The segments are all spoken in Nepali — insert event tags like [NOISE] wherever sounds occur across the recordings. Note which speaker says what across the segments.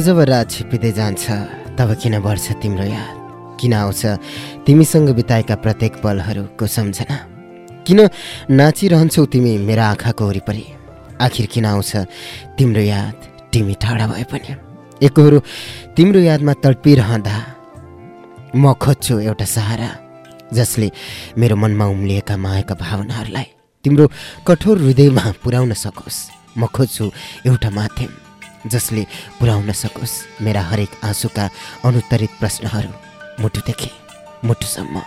Speaker 1: जब रात छिपिँदै जान्छ। तब किन बढ्छ तिम्रो याद? किन आउँछ तिमीसँग बिताएका प्रत्येक पलहरूको सम्झना? किन नाचिरहन्छौ तिमी मेरा आँखाको वरिपरि? आखिर किन आउँछ तिम्रो याद? तिमी टाढा भए पनि। एकहोरो तिम्रो यादमा तडपिरहँदा म खोज्छु एउटा सहारा जसले मेरो मनमा उम्लिएका मायाका भावनाहरूलाई तिम्रो कठोर हृदयमा पुर्याउन सकोस्। म खोज्छु एउटा माध्यम। जसले पुर्याउन सकोस्। मेरा हरेक आँसुका अनुत्तरित प्रश्नहरू मुटुदेखि मुटुसम्म।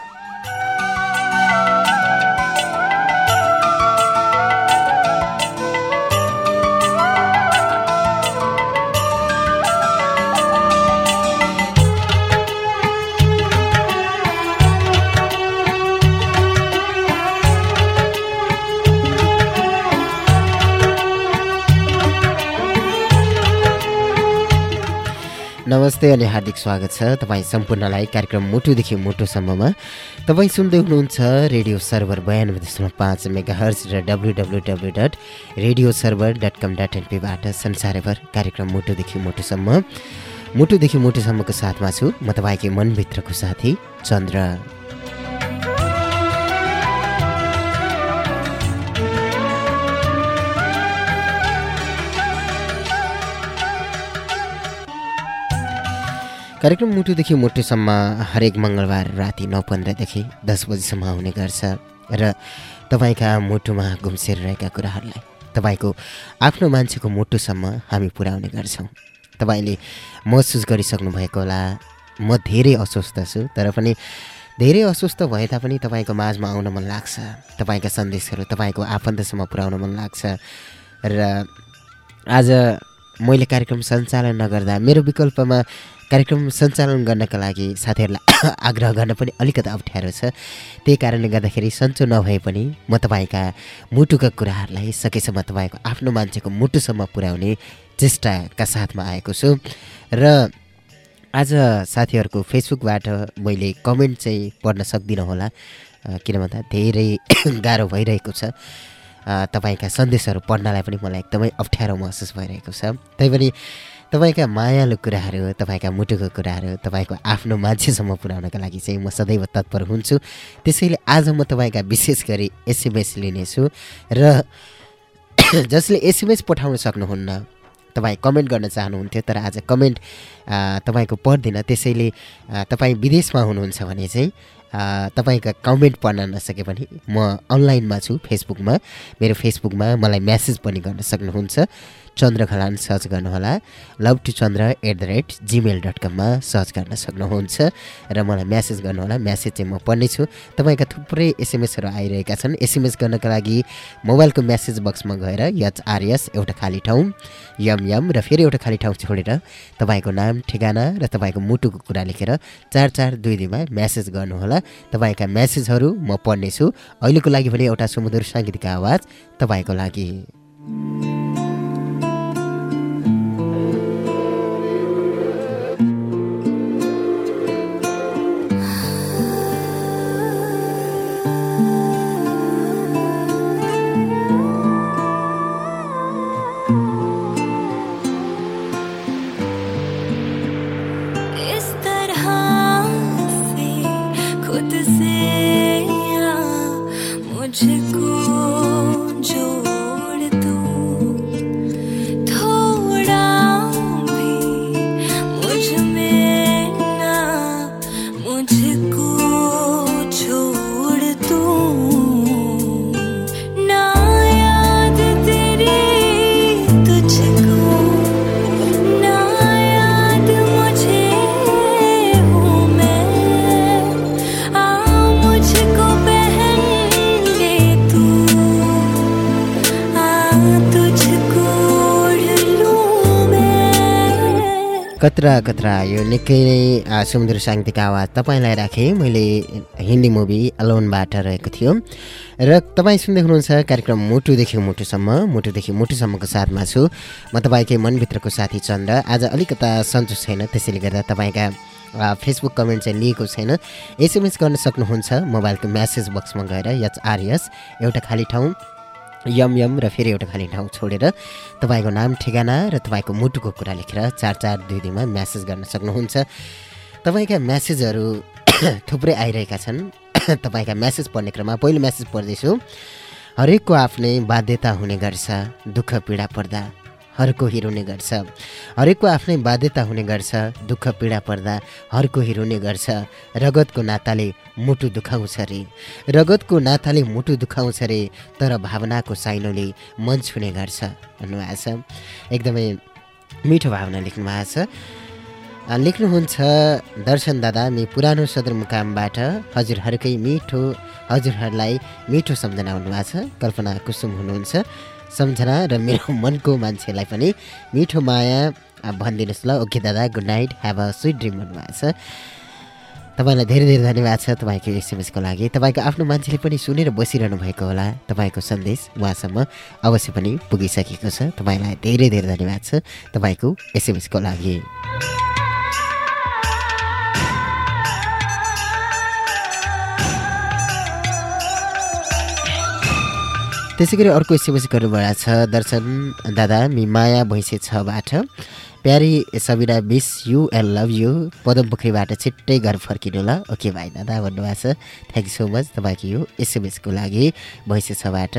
Speaker 1: नमस्ते अनि हार्दिक स्वागत छ। तपाईँ सम्पूर्णलाई कार्यक्रम मुटुदेखि मुटुसम्ममा। तपाईँ सुन्दै हुनुहुन्छ रेडियो सर्भर बयानब्बे दशमलव पाँच मेगा हर्च र W W W dot radio server dot com dot एनपीबाट संसारभर कार्यक्रम मुटुदेखि मुटुसम्म। मुटुदेखि मुटुसम्मको साथमा छु म तपाईँकै मनभित्रको साथी चन्द्र। कार्यक्रम मुटुदेखि मुटुसम्म हरेक मङ्गलबार राति नौ पन्ध्रदेखि दस बजीसम्म आउने गर्छ र तपाईँका मुटुमा घुम्सेर रहेका कुराहरूलाई तपाईँको आफ्नो मान्छेको मुटुसम्म हामी पुर्याउने गर्छौँ। तपाईँले महसुस गरिसक्नु भएको होला। म धेरै अस्वस्थ छु तर पनि धेरै अस्वस्थ भए तापनि तपाईँको माझमा आउन मन लाग्छ। तपाईँका सन्देशहरू तपाईँको आफन्तसम्म पुर्याउन मन लाग्छ। र आज मैले कार्यक्रम सञ्चालन नगर्दा मेरो विकल्पमा कार्यक्रम सञ्चालन गर्नका लागि साथीहरूलाई [COUGHS] आग्रह गर्न पनि अलिकति अप्ठ्यारो छ। त्यही कारणले गर्दाखेरि सन्चो नभए पनि म तपाईँका मुटुका कुराहरूलाई सकेसम्म तपाईँको आफ्नो मान्छेको मुटुसम्म पुर्याउने चेष्टाका साथमा आएको छु। र आज साथीहरूको फेसबुकबाट मैले कमेन्ट चाहिँ पढ्न सक्दिनँ होला किन भन्दा धेरै [COUGHS] गाह्रो भइरहेको छ। तपाईँका सन्देशहरू पढ्नलाई पनि मलाई एकदमै अप्ठ्यारो महसुस भइरहेको छ। तैपनि तपाईँका मायालु कुराहरू तपाईँका मुटुको कुराहरू तपाईँको आफ्नो मान्छेसम्म पुर्याउनका लागि चाहिँ म सदैव तत्पर हुन्छु। त्यसैले आज म तपाईँका विशेष गरी एसएमएस लिनेछु र [COUGHS] जसले एसएमएस पठाउन सक्नुहुन्न तपाईँ कमेन्ट गर्न चाहनुहुन्थ्यो तर आज कमेन्ट तपाईँको पर्दैन। त्यसैले तपाईँ विदेशमा हुनुहुन्छ भने चाहिँ तपाईँका कमेन्ट पढ्न नसके पनि म अनलाइनमा छु फेसबुकमा। मेरो फेसबुकमा मलाई म्यासेज पनि गर्न सक्नुहुन्छ। चन्द्र खलान सर्च गर्नुहोला। Love to Chandra at the rate Gmail dot कममा सर्च गर्न सक्नुहुन्छ। र मलाई म्यासेज गर्नुहोला। म्यासेज चाहिँ म पढ्नेछु। तपाईँका थुप्रै एसएमएसहरू आइरहेका छन्। एसएमएस गर्नका लागि मोबाइलको म्यासेज बक्समा गएर यचआरएस एउटा खाली ठाउँ यम यम र फेरि एउटा खाली ठाउँ छोडेर तपाईँको नाम ठेगाना र तपाईँको मुटुको कुरा लेखेर चार चार दुई दुईमा म्यासेज गर्नुहोला। तपाईँका म्यासेजहरू म पढ्नेछु। अहिलेको लागि पनि एउटा सुमधुर साङ्गीतिक आवाज तपाईँको लागि। कत्रा कत्रा। यो निकै नै सुमधुर साङ्गीतिक आवाज तपाईँलाई राखेँ। मैले हिन्दी मुभी अलोनबाट रहेको थियो। र तपाईँ सुन्दै हुनुहुन्छ कार्यक्रम मुटुदेखि मुटुसम्म मुटुदेखि मुटुसम्मको साथमा छु। म तपाईँकै मनभित्रको साथी चन्द्र आज अलिकता सन्चो छैन त्यसैले गर्दा तपाईँका फेसबुक कमेन्ट चाहिँ लिएको छैन। एसएमएस गर्न सक्नुहुन्छ मोबाइलको म्यासेज बक्समा गएर एचआरएस एउटा खाली ठाउँ। यम यम र फेरि एउटा खाली ठाउँ छोडेर तपाईँको नाम ठेगाना र तपाईँको मुटुको कुरा लेखेर चार चार दुई दिनमा म्यासेज गर्न सक्नुहुन्छ। तपाईँका म्यासेजहरू [COUGHS] थुप्रै आइरहेका छन्। [COUGHS] तपाईँका म्यासेज पढ्ने क्रममा पहिलो म्यासेज पढ्दैछु। हरेकको आफ्नै बाध्यता हुने गर्छ दुःख पीडा पर्दा। हरको हिरोने गर्छ। हरेकको आफ्नै बाध्यता हुने गर्छ। दुःख पीडा पर्दा हरको हिरोने गर्छ। रगतको नाताले मुटु दुखाउँछ रे। रगतको नाताले मुटु दुखाउँछ रे तर भावनाको साइनोले मन छुने गर्छ। भन्नुभएको छ। एकदमै मिठो भावना लेख्नु भएको छ। लेख्नुहुन्छ दर्शन दादा मि पुरानो सदरमुकामबाट। हजुरहरूकै मिठो हजुरहरूलाई मिठो सम्झना हुनुभएको छ कल्पना कुसुम हुनुहुन्छ। सम्झना र मेरो [LAUGHS] मनको मान्छेलाई पनि मिठो माया भनिदिनुहोस् ल। ओके दादा good night have a sweet dream भन्नुभएको छ। तपाईँलाई धेरै धेरै धन्यवाद छ तपाईँको एसएमएसको लागि। तपाईँको आफ्नो मान्छेले पनि सुनेर बसिरहनु भएको होला तपाईँको सन्देश उहाँसम्म अवश्य पनि पुगिसकेको छ। तपाईँलाई धेरै धेरै धन्यवाद छ तपाईँको एसएमएसको लागि। त्यसै गरी अर्को एसएमएस गर्नुभएको छ दर्शन दादा मि माया भैँसे छबाट प्यारी Sabina miss you and love you Padam पोखरीबाट छिट्टै घर फर्किनु ल ओके भाइ दादा भन्नुभएको छ। थ्याङ्क सो मच तपाईँको यो एसएमएसको लागि भैँसे छबाट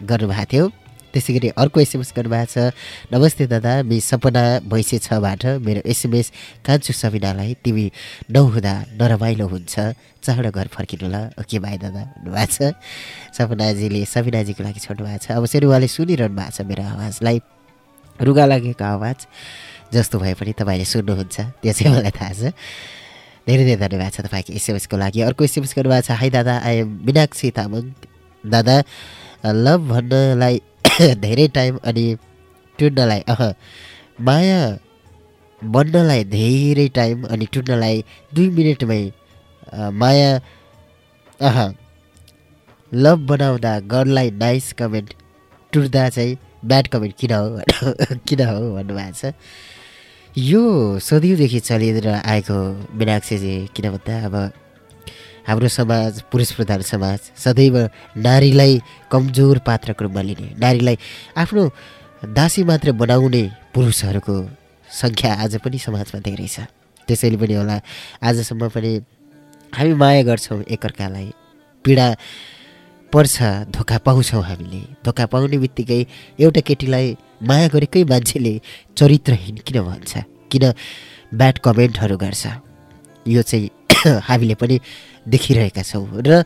Speaker 1: गर्नुभएको थियो। त्यसै गरी अर्को एसएमएस गर्नुभएको छ। नमस्ते दादा मि सपना भैँसे छबाट मेरो एसएमएस कान्छु सबिनालाई तिमी नहुँदा नरमाइलो हुन्छ। चाँडो घर फर्किनु ल ओके भाइ दादा भन्नुभएको छ। सपनाजीले सबिनाजीको लागि छोड्नु भएको छ। अब फेरि उहाँले सुनिरहनु भएको छ मेरो आवाजलाई। रुगा लागेको आवाज जस्तो भए पनि तपाईँले सुन्नुहुन्छ। त्यो चाहिँ मलाई थाहा छ। धेरै धेरै धन्यवाद छ तपाईँको एसएमएसको लागि। अर्को एसएमएस गर्नुभएको छ। हाई दादा आए मिनाक्षी तामाङ। दादा लभ भन्नलाई [LAUGHS] धेरै टाइम अनि टुट्नलाई अह माया बन्नलाई धेरै टाइम अनि टुट्नलाई दुई मिनटमै माया अह लभ बनाउँदा गर्ललाई नाइस कमेन्ट टुट्दा चाहिँ ब्याड कमेन्ट किन हो [LAUGHS] किन हो भन्नुभएको छ। यो सदियोदेखि चलिएर आएको मिनाक्षीजी किन भन्दा अब हाम्रो समाज पुरुष प्रधान समाज सदैव नारीलाई कमजोर पात्रको रूपमा लिने नारीलाई आफ्नो दासी मात्र बनाउने पुरुषहरूको सङ्ख्या आज पनि समाजमा धेरै छ। त्यसैले पनि होला आजसम्म पनि हामी माया गर्छौँ एकअर्कालाई। पीडा पर्छ धोका पाउँछौँ हामीले। धोका पाउने बित्तिकै एउटा केटीलाई माया गरेकै मान्छेले चरित्रहीन किन भन्छ? किन ब्याड कमेन्टहरू गर्छ? यो चाहिँ [COUGHS] हामीले पनि देखिरहेका छौँ। र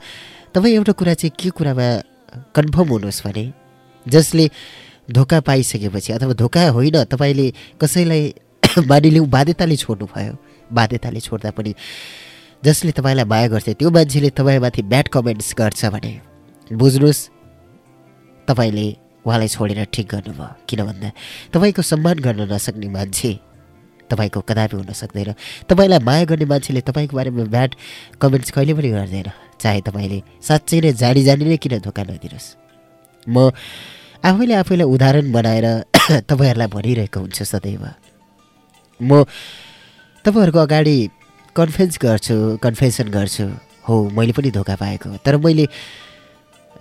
Speaker 1: तपाईँ एउटा कुरा चाहिँ के कुरामा कन्फर्म हुनुहोस् भने जसले धोका पाइसकेपछि अथवा धोका होइन तपाईँले कसैलाई [COUGHS] मानिलिउँ बाध्यताले छोड्नुभयो बाध्यताले छोड्दा पनि जसले तपाईँलाई माया गर्छ त्यो मान्छेले तपाईँमाथि ब्याड कमेन्ट्स गर्छ भने बुझ्नुहोस् तपाईँले उहाँलाई छोडेर ठिक गर्नुभयो। किन भन्दा तपाईँको सम्मान गर्न नसक्ने मान्छे तपाईँको कदापि हुन सक्दैन। तपाईँलाई माया गर्ने मान्छेले तपाईँको बारेमा ब्याड कमेन्ट्स कहिले पनि गर्दैन। चाहे तपाईँले साँच्चै नै जानी जानी नै किन धोका नदिनुहोस्। म आफैले आफैलाई उदाहरण बनाएर [COUGHS] तपाईँहरूलाई भनिरहेको हुन्छु सदैव। म तपाईँहरूको अगाडि कन्फेन्स गर्छु कन्फेसन गर्छु। हो मैले पनि धोका पाएको तर मैले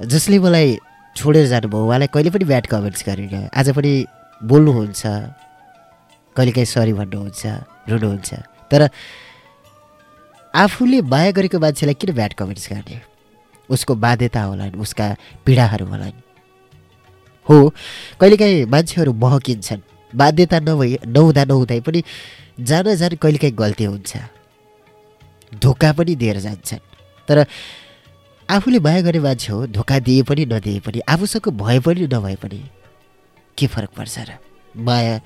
Speaker 1: जसले मलाई छोडेर जानुभयो उहाँलाई कहिले पनि ब्याड कमेन्ट्स गरिनँ। आज पनि बोल्नुहुन्छ। कहिलेकाहीँ सरी भन्नुहुन्छ रुनुहुन्छ। तर आफूले माया गरेको मान्छेलाई किन ब्याड कमेन्ट्स गर्ने? उसको बाध्यता होलान् उसका पीडाहरू होलान्। हो कहिलेकाहीँ मान्छेहरू बहकिन्छन् बाध्यता नभई नहुँदा नहुँदै पनि जान जान कहिलेकाहीँ गल्ती हुन्छ। धोका पनि दिएर जान्छन्। तर आफूले माया गर्ने मान्छे हो धोका दिए पनि नदिए पनि आफूसँग भए पनि नभए पनि के फरक पर्छ र? माया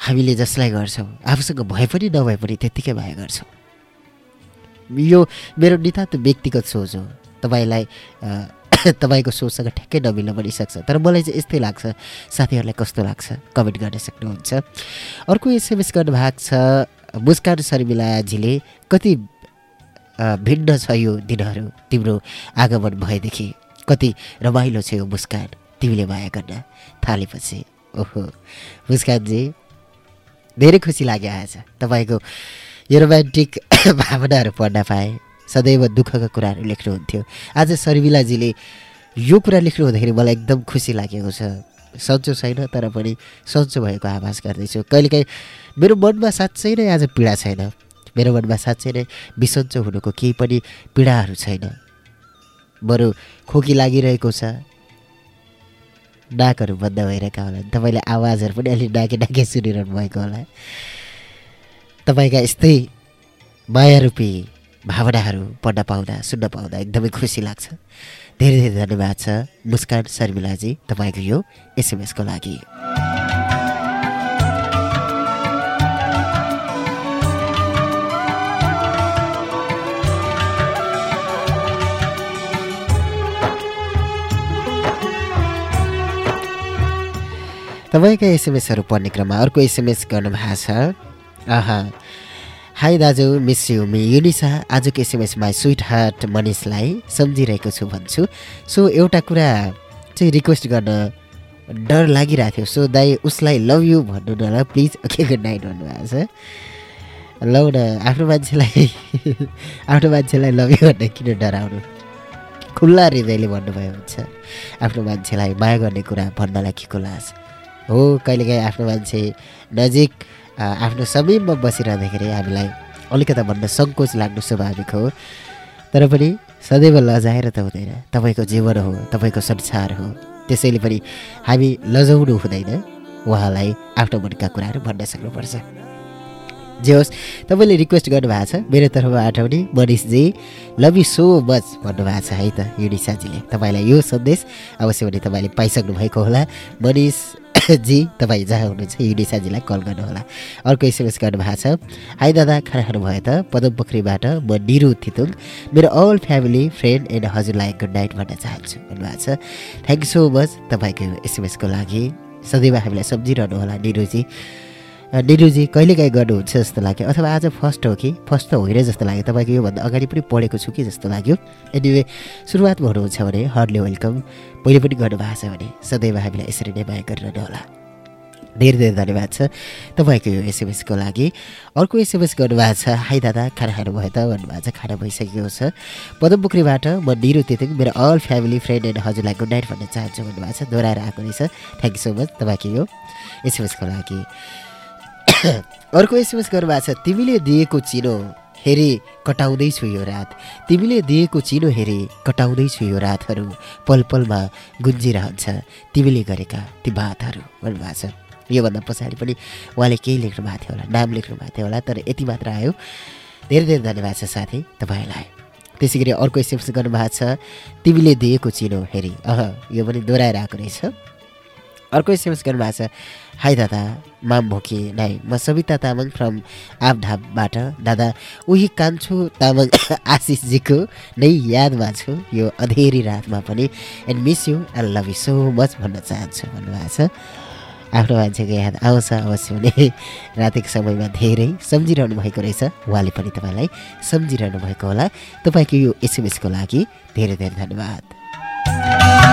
Speaker 1: हामीले जसलाई गर्छौँ आफूसँग भए पनि नभए पनि त्यत्तिकै माया गर्छौँ। यो मेरो नितान्त व्यक्तिगत सोच हो। तपाईँलाई [COUGHS] तपाईँको सोचसँग ठ्याक्कै नमिल्न पनि सक्छ। तर मलाई चाहिँ यस्तै लाग्छ। साथीहरूलाई कस्तो लाग्छ? कमेन्ट गर्न सक्नुहुन्छ। अर्को एसएमएस गर्नुभएको छ मुस्कान शर्मिलाजीले कति भिन्न छ यो दिनहरू? तिम्रो आगमन भएदेखि कति रमाइलो छ यो मुस्कान। तिमीले माया गर्न थालेपछि। ओहो मुस्कानजी। धेरै खुसी लाग्यो आज तपाईँको यो रोमान्टिक [COUGHS] भावनाहरू पढ्न पाएँ। सदैव दुःखका कुराहरू लेख्नुहुन्थ्यो। आज शर्मिलाजीले यो कुरा लेख्नु हुँदाखेरि मलाई एकदम खुसी लागेको छ। सन्चो छैन तर पनि सन्चो भएको आभास गर्दैछु। कहिलेकाहीँ मेरो मनमा साँच्चै नै आज पीडा छैन। मेरो मनमा साँच्चै नै बिसन्चो हुनुको केही पनि पीडाहरू छैन। बरु खोकी लागिरहेको छ। नाकहरू बन्द भइरहेका होला। तपाईँले आवाजहरू पनि अलिक नाके नाके सुनिरहनु भएको होला। तपाईँका यस्तै मायारूपी भावनाहरू पढ्न पाउँदा सुन्न पाउँदा एकदमै खुसी लाग्छ। धेरै धेरै धन्यवाद छ। मुस्कान शर्मिलाजी तपाईँको यो एसएमएसको लागि। तपाईँका एसएमएसहरू पढ्ने क्रममा अर्को एसएमएस गर्नुभएको छ। आहा हाई दाजु मिस यु मि युनिसा। आजको एसएमएसमा स्विट हार्ट मनिषलाई सम्झिरहेको छु भन्छु। सो एउटा कुरा चाहिँ रिक्वेस्ट गर्न डर लागिरहेको थियो। सो दाई उसलाई लभ यु भन्नु न ल प्लिज। ओके गुड नाइट भन्नुभएको छ। लौ न आफ्नो मान्छेलाई [LAUGHS] आफ्नो मान्छेलाई लभ यु भन्ने किन डराउनु? खुल्ला हृदयले भन्नुभयो हुन्छ। आफ्नो मान्छेलाई माया गर्ने कुरा भन्नलाई के को लाज हो कहिलेकाहीँ आफ्नो मान्छे नजिक आफ्नो समीपमा बसिरहँदाखेरि हामीलाई अलिकता भन्न सङ्कोच लाग्नु स्वाभाविक हो। तर पनि सदैव लजाएर त हुँदैन। तपाईँको जीवन हो तपाईँको संसार हो। त्यसैले पनि हामी लजाउनु हुँदैन। उहाँलाई आफ्नो मनका कुराहरू भन्न सक्नुपर्छ। जे होस् तपाईँले रिक्वेस्ट गर्नुभएको छ मेरो तर्फबाट पनि Manishji love you so much भन्नुभएको छ है त युनिसाजीले। तपाईँलाई यो सन्देश अवश्य पनि तपाईँले पाइसक्नु भएको होला। मनिष जी तपाईँ जहाँ हुनुहुन्छ युनिसाजीलाई कल गर्नुहोला। अर्को एसएमएस गर्नुभएको छ हाई दादा खाना खानुभयो त? पदम पोखरीबाट म निरु थितुङ। मेरो अल फ्यामिली फ्रेन्ड एन्ड हजुरलाई गुड नाइट भन्न चाहन्छु भन्नुभएको छ। थ्याङ्क यू सो मच तपाईँको एसएमएसको लागि। सदैव हामीलाई सम्झिरहनु होला निरुजी। निरुजी कहिलेकाहीँ गर्नुहुन्छ जस्तो लाग्यो? अथवा आज फर्स्ट हो कि? फर्स्ट त होइन जस्तो लाग्यो। तपाईँको योभन्दा अगाडि पनि पढेको छु कि जस्तो लाग्यो? एनिवे सुरुवात गर्नुहुन्छ भने हर्डली वेलकम पहिले पनि गर्नुभएको छ भने सदैव हामीलाई यसरी नै माया गरिरहनु होला धेरै धेरै धन्यवाद छ तपाईँको यो एसएमएसको लागि। अर्को एसएमएस गर्नुभएको छ हाई दादा खाना खानुभयो त? भन्नुभएको छ खाना भइसकेको छ। पदमपुखरीबाट म निरु तेतिङ मेरो अल फ्यामिली फ्रेन्ड एन्ड हजुरलाई गुड नाइट भन्न चाहन्छु भन्नुभएको छ। दोहोऱ्याएर आएको रहेछ। थ्याङ्क यू सो मच तपाईँको यो एसएमएसको लागि। [COUGHS] अर्को एसएमएस गर्नुभएको छ तिमीले दिएको चिनो हेरे कटाउँदैछु यो रात। तिमीले दिएको चिनो हेरे कटाउँदैछु यो रातहरू। पल पलमा गुन्जिरहन्छ तिमीले गरेका ती बातहरू भन्नुभएको छ। योभन्दा पछाडि पनि उहाँले केही लेख्नु भएको थियो होला नाम लेख्नु भएको थियो होला तर यति मात्र आयो। धेरै धेरै धन्यवाद छ साथी तपाईँलाई। त्यसै गरी अर्को एसएमएस गर्नुभएको छ तिमीले दिएको चिनो हेरी। अह यो पनि दोहोऱ्याएर आएको रहेछ। अर्को एसएमएस गर्नुभएको छ। हाई दादा माम भोके नाइ म सविता तामाङ फ्रम आपढापबाट दादा उही कान्छो तामाङ [COUGHS] आशिषजीको नै यादमा छु। यो अधेरी रातमा पनि। And miss you I love you so much भन्न चाहन्छु भन्नुभएको छ। आफ्नो मान्छेको याद आउँछ अवश्य हुने। [LAUGHS] रातिको समयमा धेरै सम्झिरहनु भएको रहेछ। उहाँले पनि तपाईँलाई सम्झिरहनु भएको होला। तपाईँको यो एसएमएसको लागि धेरै धेरै धन्यवाद।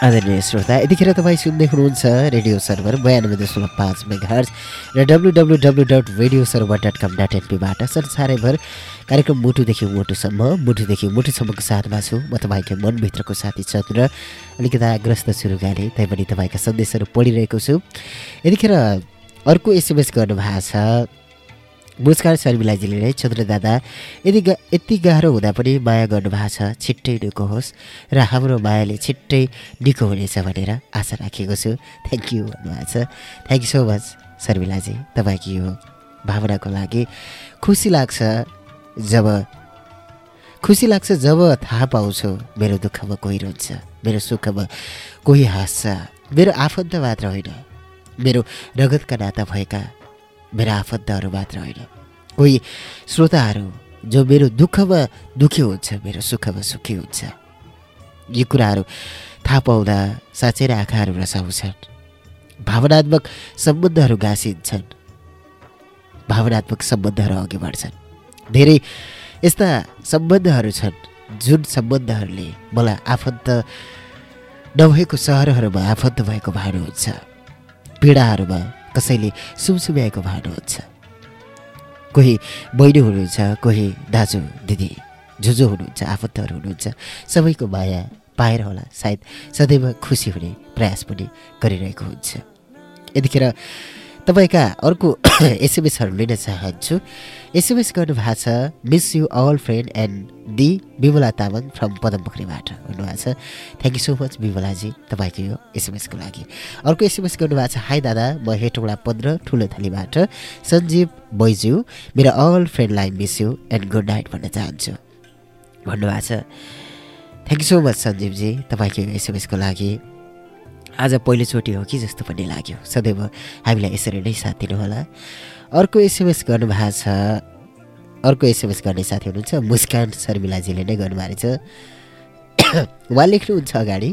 Speaker 1: आदरणीय श्रोता यतिखेर तपाईँ सुन्दै हुनुहुन्छ रेडियो सर्भर बयानब्बे दशमलव पाँच मेगाहर्ज र W W W dot radio server dot com dot एनपीबाट संसारैभर कार्यक्रम मुटुदेखि मुटुसम्म मुटुदेखि मुटुसम्मको साथमा छु। म तपाईँको मनभित्रको साथी चन्द्र। अलिकता ग्रस्त छु रुगाले तैपनि तपाईँका सन्देशहरू पढिरहेको छु। यतिखेर अर्को एसएमएस गर्नुभएको छ। मुस्कान शर्मिलाजीले नै दादा। यदि ग यति गाह्रो हुँदा पनि माया गर्नुभएको छ छिट्टै निको होस् र हाम्रो मायाले छिट्टै निको हुनेछ भनेर आशा राखेको छु। थ्याङ्क यू भन्नुभएको छ थ्याङ्क यू सो मच शर्मिलाजी तपाईँको यो भावनाको लागि खुसी लाग्छ जब खुसी लाग्छ जब थाहा पाउँछु मेरो दुःखमा कोही रहन्छ मेरो सुखमा कोही हाँस्छ। मेरो आफन्त मात्र होइन मेरो रगतका नाता भएका मेरा आफन्तहरू मात्र होइन कोही श्रोताहरू जो मेरो दुःखमा दुःखी हुन्छ मेरो सुखमा सुखी हुन्छ यी कुराहरू थाहा पाउँदा साँच्चै नै आँखाहरू रसाउँछन्। भावनात्मक सम्बन्धहरू गाँसिन्छन्। भावनात्मक सम्बन्धहरू अघि बढ्छन्। धेरै यस्ता सम्बन्धहरू छन् जुन सम्बन्धहरूले मलाई आफन्त नभएको सहरहरूमा आफन्त भएको भानु हुन्छ। पीडाहरूमा कसैले सुमसुम्याएको भानु हुन्छ। कोही बहिनी हुनुहुन्छ कोही दाजु दिदी जुजो हुनुहुन्छ आफन्तहरू हुनुहुन्छ सबैको माया पाएर होला सायद सदैव खुसी हुने प्रयास पनि गरिरहेको हुन्छ। यतिखेर तपाईँका अर्को [COUGHS] एसएमएसहरू लिन चाहन्छु। एसएमएस गर्नुभएको छ miss you all friend and the Bimala Tamang from पदमपोखरीबाट भन्नुभएको छ। थ्याङ्क यू सो मच विमलाजी तपाईँको यो एसएमएसको लागि। अर्को एसएमएस गर्नुभएको छ हाई दादा म हेटौँडा पन्ध्र ठुलो थलीबाट सञ्जीव बैज्यू मेरो all फ्रेन्डलाई miss you and good night भन्न चाहन्छु। भन्नुभएको छ। थ्याङ्क यू सो मच सञ्जीवजी तपाईँको यो एसएमएसको लागि। आज पहिलोचोटि हो कि जस्तो पनि लाग्यो। सदैव हामीलाई यसरी नै साथ दिनुहोला। अर्को एसएमएस गर्नुभएको छ। अर्को एसएमएस गर्ने साथी हुनुहुन्छ मुस्कान शर्मिलाजीले नै गर्नुभएको छ। [COUGHS] उहाँ लेख्नुहुन्छ अगाडि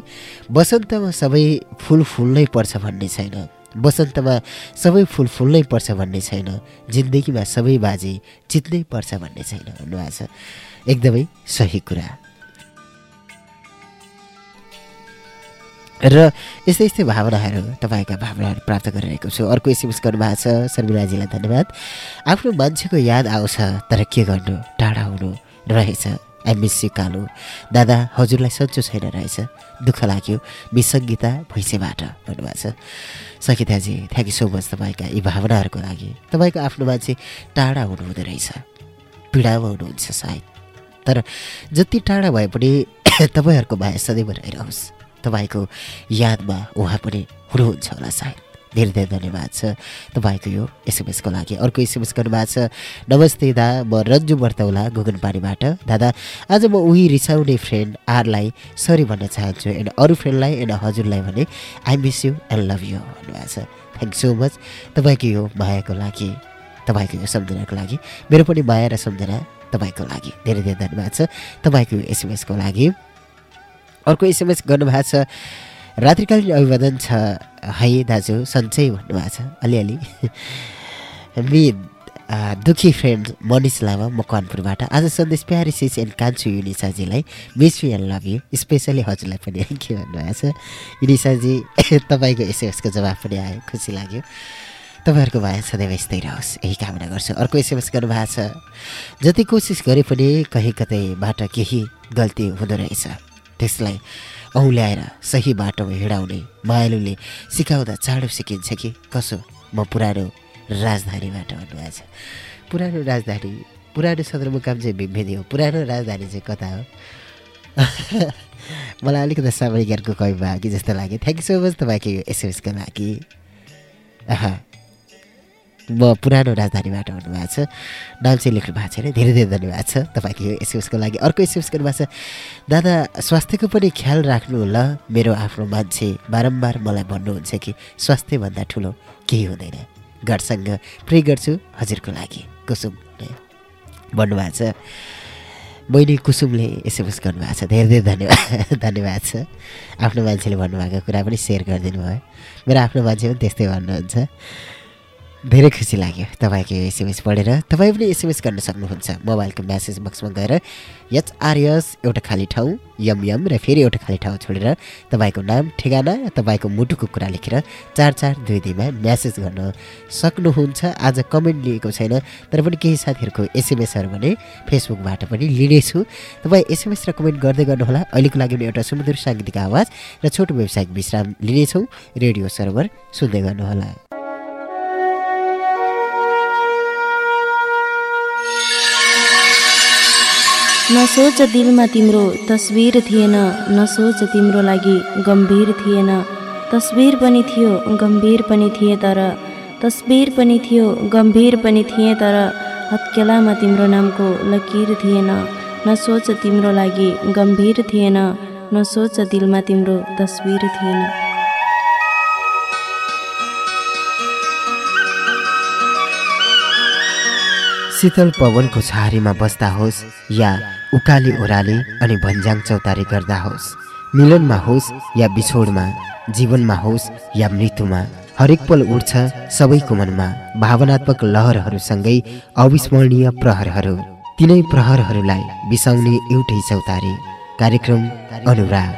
Speaker 1: वसन्तमा सबै फुल फुल्नै पर्छ भन्ने छैन। वसन्तमा सबै फुल फुल्नै पर्छ भन्ने छैन। जिन्दगीमा सबै बाजी जित्नै पर्छ भन्ने छैन भन्नुभएको छ। एकदमै सही कुरा। र यस्तै यस्तै भावनाहरू तपाईँका भावनाहरू प्राप्त गरिरहेको छु। अर्को एसएमएस गर्नुभएको छ शर्मिलाजीलाई धन्यवाद। आफ्नो मान्छेको याद आउँछ तर के गर्नु? टाढा हुनु रहेछ। यु कालु। दादा हजुरलाई सन्चो छैन रहेछ। दुःख लाग्यो। विसङ्गीता भैँसेबाट भन्नुभएको छ। सकिताजी थ्याङ्क यू सो मच तपाईँका यी भावनाहरूको लागि। तपाईँको आफ्नो मान्छे टाढा हुनुहुँदो रहेछ। पीडामा हुनुहुन्छ सायद। तर जति टाढा भए पनि [COUGHS] तपाईँहरूको माया सदैव रहिरहोस्। तपाईँको यादमा उहाँ पनि हुनुहुन्छ होला सायद। धेरै धेरै धन्यवाद छ तपाईँको यो एसएमएसको लागि। अर्को एसएमएस गर्नुभएको छ नमस्ते दा म रन्जु वर्तौला गुगनपाडीबाट दादा आज म उही रिसाउने फ्रेन्ड आरलाई सरी भन्न चाहन्छु एन्ड अरू फ्रेन्डलाई एन्ड हजुरलाई भने I miss you and love you भन्नुभएको छ। थ्याङ्क सो मच तपाईँको यो मायाको लागि तपाईँको यो सम्झनाको लागि मेरो पनि माया र सम्झना तपाईँको लागि। धेरै धेरै धन्यवाद छ। तपाईँको यो एसएमएसको लागि। अर्को एसएमएस गर्नुभएको छ। रात्रिकालीन अभिवादन छ। है दाजु सन्चै भन्नुभएको छ अलिअलि। [LAUGHS] मि दुखी फ्रेन्ड मनिष लामा मकवानपुरबाट आज सन्देश प्यारी सिस एन्ड कान्छु युनिसाजीलाई। Miss you and love you. Specially हजुरलाई पनि [LAUGHS] के भन्नुभएको छ? युनिसाजी [LAUGHS] तपाईँको एसएमएसको जवाब पनि आयो। खुसी लाग्यो। तपाईँहरूको माया सदैव यस्तै रहोस्। यही कामना गर्छु। अर्को एसएमएस गर्नुभएको छ। जति कोसिस गरे पनि कहीँ कतैबाट केही गल्ती हुँदो रहेछ। त्यसलाई औँल्याएर सही बाटोमा हिँडाउने मायालुले सिकाउँदा चाँडो सिकिन्छ कि कसो? म पुरानो राजधानीबाट भन्नुभएको छ। पुरानो राजधानी पुरानो सदरमुकाम चाहिँ भिम्मेदी हो। पुरानो राजधानी चाहिँ कता हो? [LAUGHS] मलाई अलिकति समय ज्ञानको कमी भयो कि जस्तो लाग्यो। थ्याङ्क यू सो मच तपाईँको यो एसएमएसको लागि। म पुरानो राजधानीबाट भन्नुभएको छ। नाम चाहिँ लेख्नु भएको छैन धेरै धेरै धन्यवाद छ तपाईँको एसएमएसको लागि। अर्को एसएमएस गर्नुभएको छ दादा स्वास्थ्यको पनि ख्याल राख्नु ल मेरो आफ्नो मान्छे बारम्बार मलाई भन्नुहुन्छ कि स्वास्थ्यभन्दा ठुलो केही हुँदैन। घरसँग प्रे गर्छु हजुरको लागि। कुसुमले भन्नुभएको छ। बहिनी कुसुमले एसएमएस गर्नुभएको छ। धेरै धेरै धन्यवाद धन्यवाद छ। आफ्नो मान्छेले भन्नुभएको कुरा पनि सेयर गरिदिनु भयो। मेरो आफ्नो मान्छे पनि त्यस्तै भन्नुहुन्छ। धेरै खुसी लाग्यो तपाईँको यो एसएमएस पढेर। तपाईँ पनि एसएमएस गर्न सक्नुहुन्छ। मोबाइलको म्यासेज बक्समा गएर एचआरएस एउटा खाली ठाउँ यम यम र फेरि एउटा खाली ठाउँ छोडेर तपाईँको नाम ठेगाना तपाईँको मुटुको कुरा लेखेर चार चार दुई दुईमा म्यासेज गर्न सक्नुहुन्छ। आज कमेन्ट लिएको छैन तर पनि केही साथीहरूको एसएमएसहरू भने फेसबुकबाट पनि लिनेछु। तपाईँ एसएमएस र कमेन्ट गर्दै गर्नुहोला। अहिलेको लागि एउटा सुमधुर साङ्गीतिक आवाज र छोटो व्यवसायिक विश्राम लिनेछौँ। रेडियो सर्भर सुन्दै गर्नुहोला।
Speaker 2: नसोच दिलमा तिम्रो तस्बिर थिएन नसोच तिम्रो लागि गम्भीर थिएन। तस्बिर पनि थियो गम्भीर पनि थिए तर तस्बिर पनि थियो गम्भीर पनि थिए तर हत्केलामा तिम्रो नामको लकीर थिएन। नसोच तिम्रो लागि गम्भीर थिएन नसोच दिलमा तिम्रो तस्बिर थिएन।
Speaker 1: शीतल पवनको छहारीमा बस्दा होस् या उकाली ओह्राली अनि भन्ज्याङ चौतारी गर्दा होस्। मिलनमा होस् या बिछोडमा जीवनमा होस् या मृत्युमा हरेक पल उठ्छ सबैको मनमा भावनात्मक लहरहरूसँगै अविस्मरणीय प्रहरहरू। तिनै प्रहरहरूलाई बिसाउने एउटै चौतारी। कार्यक्रम अनुराग।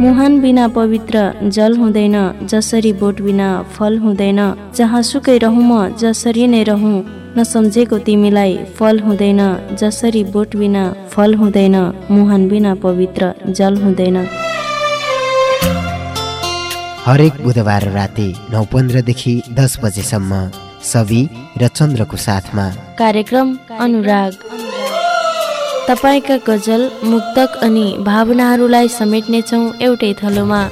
Speaker 2: मुहान बिना पवित्र जल हुँदैन जसरी बोट बिना फल हुँदैन जहाँ सुकै रहँ म जसरी नै रहँ। नसम्झेको तिमीलाई फल हुँदैन जसरी बोट बिना फल हुँदैन मुहान बिना पवित्र जल हुँदैन।
Speaker 1: हरेक बुधबार राति नौ पन्ध्रदेखि दस बजेसम्म सवि र चन्द्रको साथमा।
Speaker 2: कार्यक्रम अनुराग। तपाईँका गजल मुक्तक अनि भावनाहरूलाई समेट्नेछौँ एउटै थलोमा।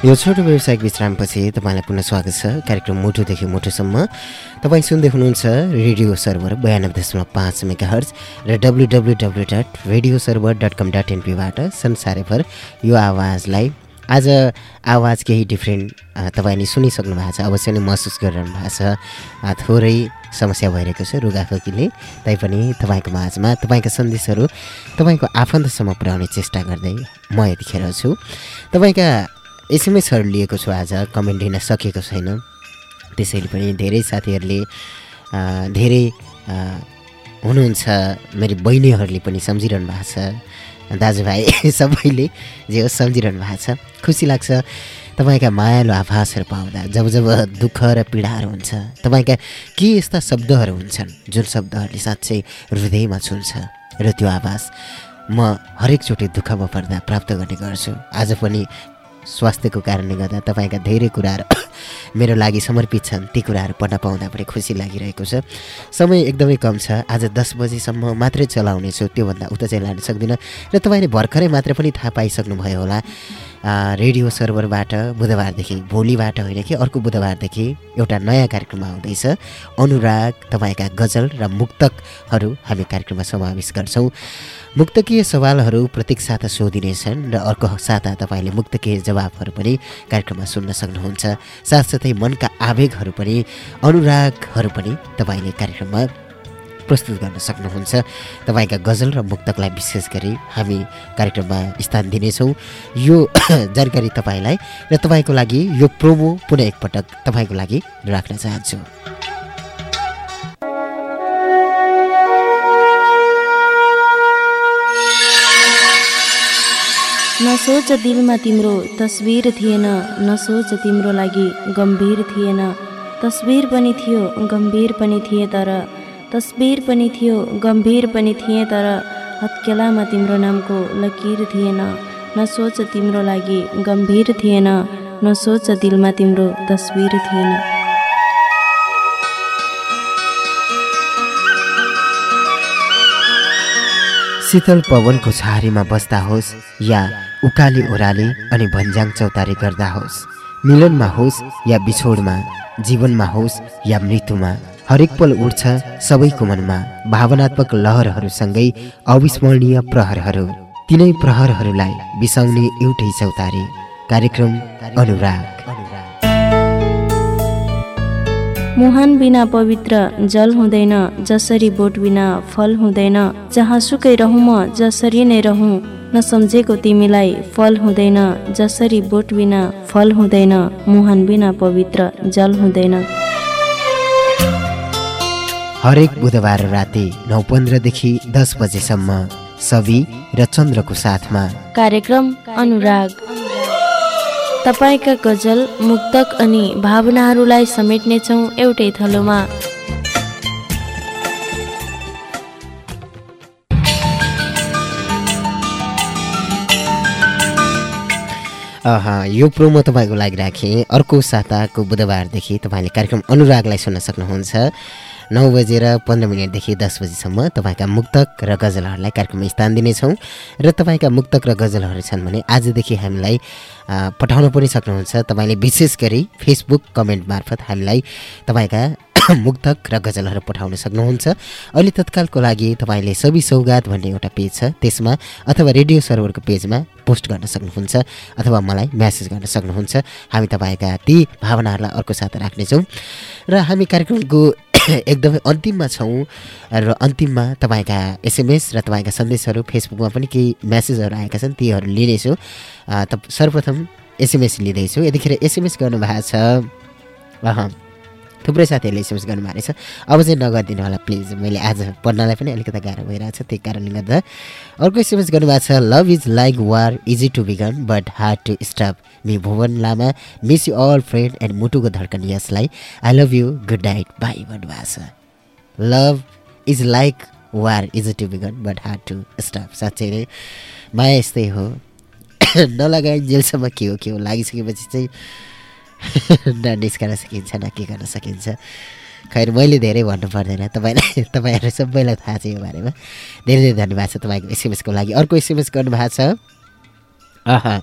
Speaker 1: यो छोटो व्यावसायिक विश्रामपछि तपाईँलाई पुनः स्वागत छ। कार्यक्रम मुटुदेखि मुटुसम्म तपाईँ सुन्दै हुनुहुन्छ रेडियो सर्भर बयानब्बे दशमलव पाँच मेगा हर्च र W W W dot radio server dot com dot एनपीबाट संसारभर यो आवाजलाई आज आवाज केही डिफ्रेन्ट तपाईँले सुनिसक्नु भएको छ अवश्य नै महसुस गरिरहनु भएको छ। थोरै समस्या भइरहेको छ रुगाखोकीले तैपनि तपाईँको माझमा तपाईँका सन्देशहरू तपाईँको आफन्तसम्म पुर्याउने चेष्टा गर्दै म यतिखेर छु। तपाईँका एसएमएसहरू लिएको छु आज कमेन्ट दिन सकेको छैन। त्यसैले पनि धेरै साथीहरूले धेरै हुनुहुन्छ मेरो बहिनीहरूले पनि सम्झिरहनु भएको छ। दाजुभाइ [LAUGHS] सबैले जे होस् सम्झिरहनु भएको छ। खुसी लाग्छ। तपाईँका मायालु आभासहरू पाउँदा जब जब दुःख र पीडाहरू हुन्छ तपाईँका के यस्ता शब्दहरू हुन्छन् जुन शब्दहरूले साँच्चै हृदयमा छुन्छ? र त्यो आभास म हरेकचोटि दुःखमा पर्दा प्राप्त गर्ने गर्छु। आज पनि स्वास्थ्यको कारणले गर्दा तपाईँका धेरै कुराहरू [COUGHS] मेरो लागि समर्पित छन्। ती कुराहरू पढ्न पाउँदा पनि खुसी लागिरहेको छ। समय एकदमै कम छ। आज दस बजीसम्म मात्रै चलाउनेछु। त्योभन्दा उता चाहिँ लान सक्दिनँ। र तपाईँले भर्खरै मात्र पनि थाहा पाइसक्नुभयो होला। रेडियो सर्भरबाट बुधबारदेखि भोलिबाट होइन कि अर्को बुधबारदेखि एउटा नयाँ कार्यक्रम आउँदैछ। अनुराग तपाईँका गजल र मुक्तकहरू हामी कार्यक्रममा समावेश गर्छौँ। मुक्तकीय सवालहरू प्रत्येक साता सोधिनेछन् र अर्को साता तपाईँले मुक्तकीय जवाबहरू पनि कार्यक्रममा सुन्न सक्नुहुन्छ। साथसाथै मनका आवेगहरू पनि अनुरागहरू पनि तपाईँले कार्यक्रममा प्रस्तुत गर्न सक्नुहुन्छ। तपाईँका गजल र मुक्तकलाई विशेष गरी हामी कार्यक्रममा स्थान दिनेछौँ। यो [COUGHS] जानकारी तपाईँलाई र तपाईँको लागि यो प्रोमो पुनः एकपटक तपाईँको लागि राख्न चाहन्छु।
Speaker 2: नसोच दिलमा तिम्रो तस्बिर थिएन नसोच तिम्रो लागि गम्भीर थिएन। तस्बिर पनि थियो गम्भीर पनि थिए तर तस्बिर पनि थियो गम्भीर पनि थिए तर हत्केलामा तिम्रो नामको लकीर थिएन। नसोच तिम्रो लागि गम्भीर थिएन नसोच दिलमा तिम्रो तस्बिर थिएन।
Speaker 1: शीतल पवनको छहारीमा बस्दा होस् या उकाली ओह्राली अनि भन्ज्याङ चौतारी गर्दा होस्। मिलनमा होस् या बिछोडमा जीवनमा होस् या मृत्युमा हरेक पल उड्छ सबैको मनमा भावनात्मक लहरहरूसँगै अविस्मरणीय प्रहरहरू। तिनै प्रहरहरूलाई बिसाउने एउटै चौतारी। कार्यक्रम अनुराग।
Speaker 2: मुहान बिना पवित्र जल हुँदैन जसरी बोट बिना फल हुँदैन जहाँसुकै रहँ म जसरी नै रहँ। नसम्झेको तिमीलाई फल हुँदैन जसरी बोट बिना फल हुँदैन मुहान बिना पवित्र जल हुँदैन।
Speaker 1: हरेक बुधबार राति नौ पन्ध्रदेखि दस बजेसम्म सवि र चन्द्रको साथमा।
Speaker 2: कार्यक्रम अनुराग। तपाईँका गजल मुक्तक अनि भावनाहरूलाई समेट्नेछौँ एउटै थलोमा।
Speaker 1: यो प्रोमो तपाईँको लागि राखेँ। अर्को साताको बुधबारदेखि तपाईँले कार्यक्रम अनुरागलाई सुन्न सक्नुहुन्छ। नौ बजेर पन्ध्र मिनटदेखि दस बजीसम्म तपाईँका मुक्तक र गजलहरूलाई कार्यक्रममा स्थान दिनेछौँ। र तपाईँका मुक्तक र गजलहरू छन् भने आजदेखि हामीलाई पठाउन पनि सक्नुहुन्छ। तपाईँले विशेष गरी फेसबुक कमेन्ट मार्फत हामीलाई तपाईँका [LAUGHS] मुक्तक र गजलहरू पठाउन सक्नुहुन्छ। अहिले तत्कालको लागि तपाईँले सबै सौगात भन्ने एउटा पेज छ। त्यसमा अथवा रेडियो सर्भरको पेजमा पोस्ट गर्न सक्नुहुन्छ अथवा मलाई म्यासेज गर्न सक्नुहुन्छ। हामी तपाईँका ती भावनाहरूलाई अर्को साथ राख्नेछौँ। र हामी कार्यक्रमको [COUGHS] एकदमै अन्तिममा छौँ र अन्तिममा तपाईँका एसएमएस र तपाईँका सन्देशहरू फेसबुकमा पनि केही म्यासेजहरू आएका छन् तीहरू लिनेछु त सर्वप्रथम एसएमएस लिँदैछु। यतिखेर एसएमएस गर्नुभएको छ। थुप्रै साथीहरूले एसएमएस गर्नुभएको रहेछ अब चाहिँ नगरिदिनु होला प्लिज मैले आज पढ्नलाई पनि अलिकति गाह्रो भइरहेको छ त्यही कारणले गर्दा अर्को एसएमएस गर्नुभएको छ love is like war easy to begin but hard to stop me Bhuwan Lama miss you all friend and मुटुको धड्कन यसलाई। I love you good night bye भन्नुभएको छ। Love is like war easy to begin but hard to stop साँच्चै नै माया यस्तै हो। [COUGHS] नलगाइ जेलसम्म के हो के हो? लागिसकेपछि चाहिँ निस्कन सकिन्छ न के गर्न सकिन्छ खैर मैले धेरै भन्नु पर्दैन तपाईँलाई तपाईँहरू सबैलाई थाहा छ यो बारेमा। धेरै धेरै धन्यवाद छ तपाईँको एसएमएसको लागि। अर्को एसएमएस गर्नुभएको छ। अह।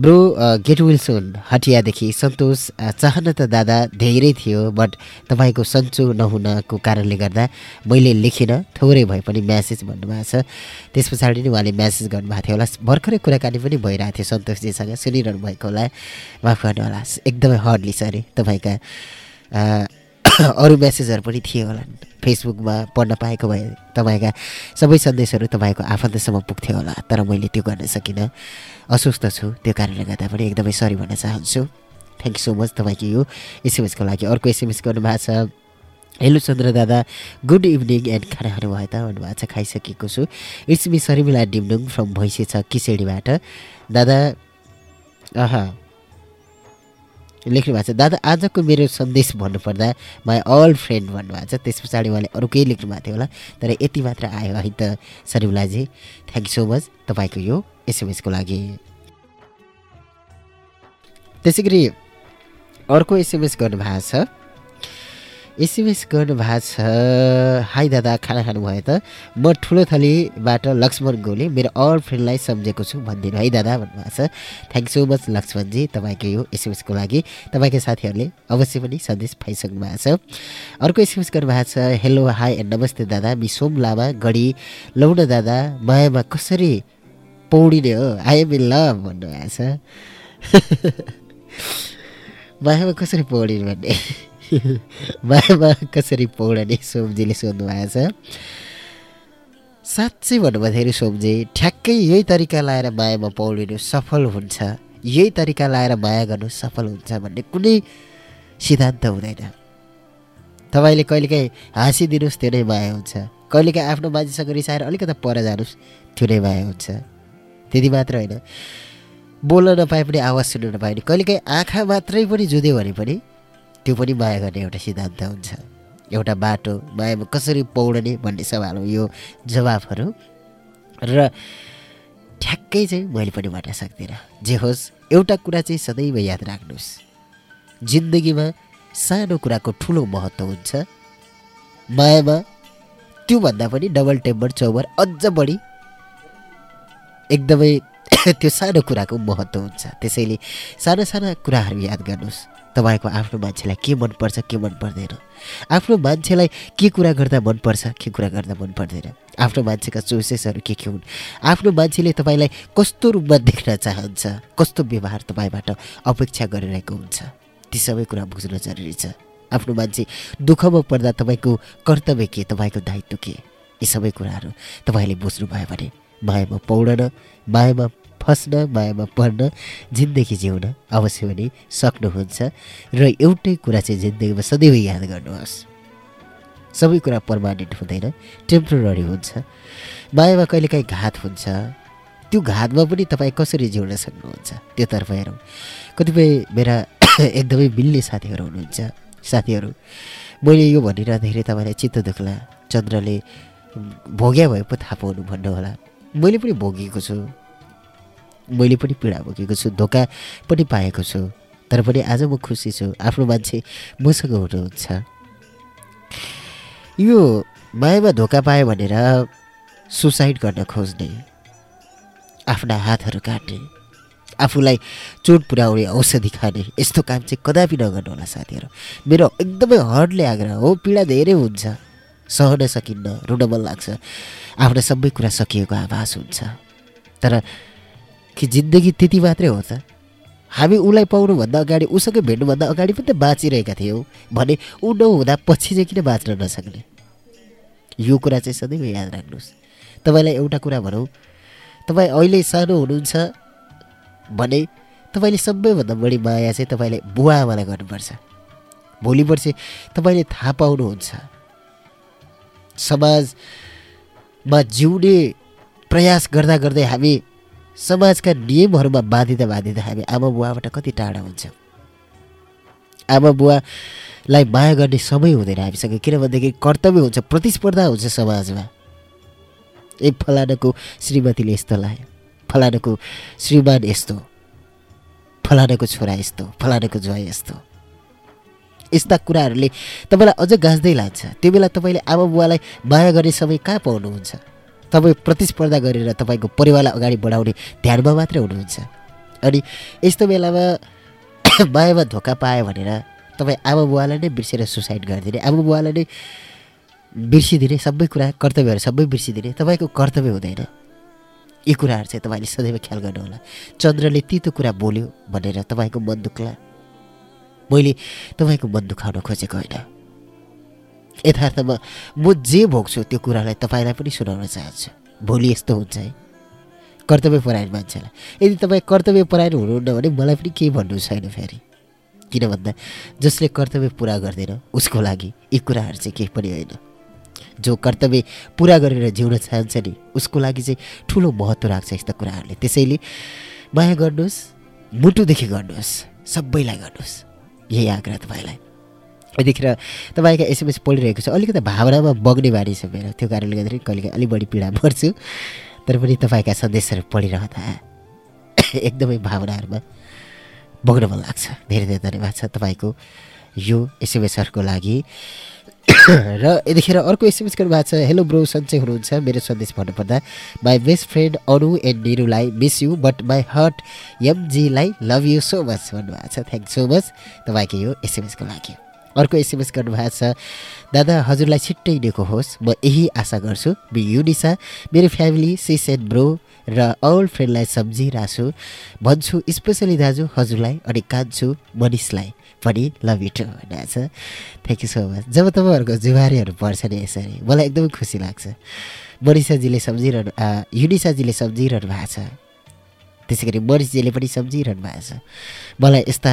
Speaker 1: ब्रो गेट विल्सन हटियादेखि सन्तोष चाहना त दादा धेरै थियो बट तपाईँको सन्चो नहुनको कारणले गर्दा मैले लेखिनँ थोरै भए पनि म्यासेज भन्नुभएको छ। त्यस पछाडि नै उहाँले म्यासेज गर्नुभएको थियो होला। भर्खरै कुराकानी पनि भइरहेको थियो सन्तोषजीसँग सुनिरहनु भएको होला। माफ गर्नु होला एकदमै हर्डली सरी तपाईँका [COUGHS] अरू म्यासेजहरू पनि थिए होला। फेसबुकमा पढ्न पाएको भए तपाईँका सबै सन्देशहरू तपाईँको आफन्तसम्म पुग्थ्यो होला तर मैले त्यो गर्न सकिनँ अस्वस्थ छु। त्यो कारणले गर्दा पनि एकदमै सरी भन्न चाहन्छु। थ्याङ्क यू सो मच तपाईँको यो एसएमएसको लागि। अर्को एसएमएस गर्नुभएको छ हेलो चन्द्र दादा गुड इभिनिङ एन्ड खानाहरू भयो त? भन्नुभएको छ खाइसकेको छु। It's me Sharmila Dimdung from Bhainse छ किसेडीबाट दादा अह लेख्नु भएको छ दादा आजको मेरो सन्देश भन्नुपर्दा माई अल फ्रेन्ड भन्नुभएको छ। त्यस पछाडि उहाँले अरू केही लेख्नु भएको थियो होला तर यति मात्र आयो है त शर्मिलाजी थ्याङ्क यू सो मच तपाईँको यो एसएमएसको लागि। त्यसै गरी अर्को एसएमएस गर्नुभएको छ। एसएमएस गर्नुभएको छ। हाई दादा खाना खानुभयो त? म ठुलो थलीबाट लक्ष्मण गोले मेरो अल फ्रेन्डलाई सम्झेको छु भनिदिनु। है दादा भन्नुभएको छ। थ्याङ्क सो मच लक्ष्मणजी तपाईँको यो एसएमएसको लागि। तपाईँका साथीहरूले अवश्य पनि सन्देश पाइसक्नु भएको छ। अर्को एसएमएस गर्नुभएको छ। हेलो हाई एन्ड नमस्ते दादा। मि सोम लामा गढी लौन दादा मायामा कसरी पौडिने हो? आइएम इन लभ भन्नुभएको छ। [LAUGHS] मायामा कसरी पौडिने भन्ने? [LAUGHS] मायामा कसरी पौडने सोमजीले सोध्नु छ साँच्चै भन्नुपर्दाखेरि सोमजी ठ्याक्कै यही तरिका लाएर मायामा पौडिनु सफल हुन्छ। यही तरिका लाएर माया गर्नु सफल हुन्छ भन्ने कुनै सिद्धान्त हुँदैन। तपाईँले कहिलेकाहीँ हाँसिदिनुहोस् त्यो नै माया हुन्छ। कहिलेकाहीँ आफ्नो मान्छेसँग रिसाएर अलिकति पर जानुहोस् त्यो नै माया हुन्छ। त्यति मात्र होइन। बोल्न नपाए पनि आवाज सुन्न नपाए पनि कहिलेकाहीँ आँखा मात्रै पनि जुध्यो भने पनि त्यो पनि माया गर्ने एउटा सिद्धान्त हुन्छ। एउटा बाटो मायामा कसरी पौडने भन्ने सवाल हो यो जवाफहरू। र ठ्याक्कै चाहिँ मैले पनि भन्न सक्दिनँ। जे होस् एउटा कुरा चाहिँ सदैव याद राख्नुहोस्। जिन्दगीमा सानो कुराको ठुलो महत्त्व हुन्छ। मायामा त्योभन्दा पनि डबल टेम्बर चौबर अझ बढी। एकदमै [COUGHS] त्यो सानो कुराको महत्त्व हुन्छ। त्यसैले साना साना कुराहरू याद गर्नुहोस्। तपाईँको आफ्नो मान्छेलाई के मनपर्छ के मन पर्दैन आफ्नो मान्छेलाई के कुरा गर्दा मनपर्छ के कुरा गर्दा मन पर्दैन आफ्नो मान्छेका चोइसेसहरू के के हुन्। आफ्नो मान्छेले तपाईँलाई कस्तो रूपमा देख्न चाहन्छ कस्तो व्यवहार तपाईँबाट अपेक्षा गरिरहेको हुन्छ। ती सबै कुरा बुझ्न जरुरी छ। आफ्नो मान्छे दुःखमा पर्दा तपाईँको कर्तव्य के तपाईँको दायित्व के? यी सबै कुराहरू तपाईँले बुझ्नुभयो भने मायामा पौडन मायामा फस्न मायामा पर्न जिन्दगी जिउन अवश्य पनि सक्नुहुन्छ। र एउटै कुरा चाहिँ जिन्दगीमा सदैव याद गर्नुहोस्। सबै कुरा पर्मानेन्ट हुँदैन टेम्पोररी हुन्छ। मायामा कहिलेकाहीँ घात हुन्छ। त्यो घातमा पनि तपाईँ कसरी जिउन सक्नुहुन्छ? त्योतर्फ हेरौँ। कतिपय मेरा [COUGHS] एकदमै मिल्ने साथीहरू हुनुहुन्छ। साथीहरू मैले यो भनिरहँदाखेरि तपाईँलाई चित्त दुख्ला। चन्द्रले भोग्या भए पो थाहा पाउनु भन्नु होला मैले पनि भोगेको छु। मैले पनि पीडा भोगेको छु धोका पनि पाएको छु तर पनि आज म खुसी छु। आफ्नो मान्छे मसँग हुनुहुन्छ। यो मायामा धोका पायो भनेर सुसाइड गर्न खोज्ने आफ्ना हातहरू काट्ने आफूलाई चोट पुर्याउने औषधि खाने यस्तो काम चाहिँ कदापि नगर्नु होला साथीहरू। मेरो एकदमै हर्डले आग्रह हो पीडा धेरै हुन्छ। सहन सकिन्न रुन मन लाग्छ। आफ्नो सबै कुरा सकिएको आभास हुन्छ। तर कि जिन्दगी त्यति मात्रै हो त हामी उसलाई पाउनुभन्दा अगाडि उसँग भेट्नुभन्दा अगाडि पनि त बाँचिरहेका थियौँ भने ऊ नहुँदा पछि चाहिँ किन बाँच्न नसक्ने? यो कुरा चाहिँ सदैव याद राख्नुहोस्। तपाईँलाई एउटा कुरा भनौँ तपाईँ अहिले सानो हुनुहुन्छ भने तपाईँले सबैभन्दा बढी माया चाहिँ तपाईँले बुवा आमालाई गर्नुपर्छ। भोलि पर्सि तपाईँले थाहा पाउनुहुन्छ समाजमा जिउने प्रयास गर्दा गर्दै हामी समाजका नियमहरूमा बाँधिँदा बाँधिँदा हामी आमा बुवाबाट कति टाढा हुन्छ? आमा बुवालाई माया गर्ने समय हुँदैन हामीसँग किनभनेदेखि कर्तव्य हुन्छ प्रतिस्पर्धा हुन्छ समाजमा। ए फलानाको श्रीमतीले यस्तो लाग्यो फलानाको श्रीमान यस्तो फलानाको छोरा यस्तो फलानाको ज्वाइँ यस्तो। यस्ता कुराहरूले तपाईँलाई अझ गाँच्दै लान्छ। त्यो बेला तपाईँले आमा बुवालाई माया गर्ने समय कहाँ पाउनुहुन्छ? तपाईँ प्रतिस्पर्धा गरेर तपाईँको परिवारलाई अगाडि बढाउने ध्यानमा मात्रै हुनुहुन्छ। अनि यस्तो बेलामा [COUGHS] मायामा धोका पायो भनेर तपाईँ आमा बुवालाई नै बिर्सेर सुसाइड गरिदिने आमा बुवालाई नै बिर्सिदिने सबै कुरा कर्तव्यहरू सबै बिर्सिदिने तपाईँको कर्तव्य हुँदैन। यी कुराहरू चाहिँ तपाईँले सदैव ख्याल गर्नुहोला। चन्द्रले तितो कुरा बोल्यो भनेर तपाईँको मन दुख्ला। मैले तपाईँको मन दुखाउन खोजेको होइन। यथार्थमा म जे भोग्छु त्यो कुरालाई तपाईँलाई पनि सुनाउन चाहन्छु। भोलि यस्तो हुन्छ है। कर्तव्य परायण मान्छेलाई। यदि तपाईँ कर्तव्य परायण हुनुहुन्न भने मलाई पनि केही भन्नु छैन फेरि। किन भन्दा जसले कर्तव्य पुरा गर्दैन उसको लागि यी कुराहरू चाहिँ केही पनि होइन। जो कर्तव्य पुरा गरेर जिउन चाहन्छ नि उसको लागि चाहिँ ठुलो महत्त्व राख्छ यस्ता कुराहरूले। त्यसैले माया गर्नुहोस् मुटुदेखि गर्नुहोस् सबैलाई गर्नुहोस्। यही आग्रह तपाईँलाई। यतिखेर तपाईँका एसएमएस पढिरहेको छ अलिकति भावनामा बग्ने बानी छ मेरो। त्यो कारणले गर्दाखेरि कहिले अलिक बढी पीडा पर्छु। तर पनि तपाईँका सन्देशहरू पढिरहँदा [COUGHS] एकदमै भावनाहरूमा बग्न मन लाग्छ। धेरै धेरै धन्यवाद छ तपाईँको यो एसएमएसहरूको लागि। [COUGHS] र यतिखेर अर्को एसएमएस गर्नुभएको छ। हेलो ब्रो सन्चै हुनुहुन्छ। मेरो सन्देश भन्नुपर्दा my best friend Anu and निरुलाई miss you but my heart एमजीलाई love you so much भन्नुभएको छ। थ्याङ्क सो मच तपाईँको यो एसएमएसको लागि। अर्को एसएमएस गर्नुभएको छ। दादा हजुरलाई छिट्टै दिएको होस्। म यही आशा गर्छु। बि युनिसा मेरो फ्यामिली सिस एन्ड ब्रो र अल फ्रेन्डलाई सम्झिरहेको छु भन्छु स्पेसली दाजु हजुरलाई अनि कान्छु मनिषलाई पनि लभ यु टु भनेको छ थ्याङ्क यू सो मच जब तपाईँहरूको जुवारीहरू पढ्छ नि यसरी मलाई एकदमै खुसी लाग्छ। मनिषाजीले सम्झिरहनु युनिसाजीले सम्झिरहनु भएको छ। त्यसै गरी मनिषजीले पनि सम्झिरहनु भएको छ। मलाई यस्ता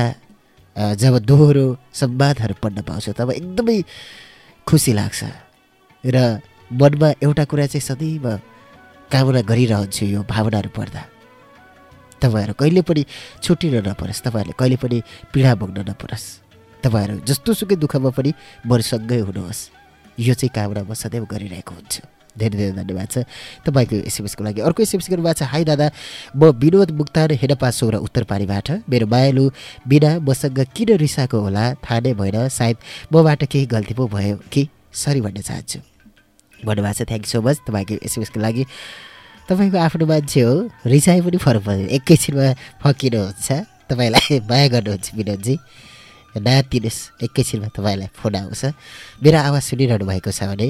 Speaker 1: जब दोहोरो संवादहरू पढ्न पाउँछु तब एकदमै खुसी लाग्छ। र मनमा एउटा कुरा चाहिँ सदैव कामना गरिरहन्छु यो भावनाहरू पढ्दा। तपाईँहरू कहिले पनि छुट्टिन नपरोस् तपाईँहरूले कहिले पनि पीडा भोग्न नपरोस्। तपाईँहरू जस्तो सुकै दुःखमा पनि महरूसँगै हुनुहोस्। यो चाहिँ कामना म सदैव गरिरहेको हुन्छु। धेरै धेरै धन्यवाद छ। तपाईँको एसएमएसको लागि अर्को एसएमएस गर्नुभएको छ। हाई दादा म विनोद मुक्तान हेडपा सोह्र उत्तर पारीबाट। मेरो मायालु बिना मसँग किन रिसाएको होला? थाहा नै भएन। सायद मबाट केही गल्ती पो भयो कि? सरी भन्न चाहन्छु। भन्नुभएको छ। थ्याङ्क सो मच तपाईँको एसएमएसको लागि। तपाईँको आफ्नो मान्छे हो। रिसाइ पनि फरक पर्दैन एकैछिनमा फकिनुहुन्छ तपाईँलाई [LAUGHS] माया गर्नुहुन्छ विनोदजी। नआत्तिनुहोस् एकैछिनमा तपाईँलाई फोन आउँछ। मेरो आवाज सुनिरहनु भएको छ भने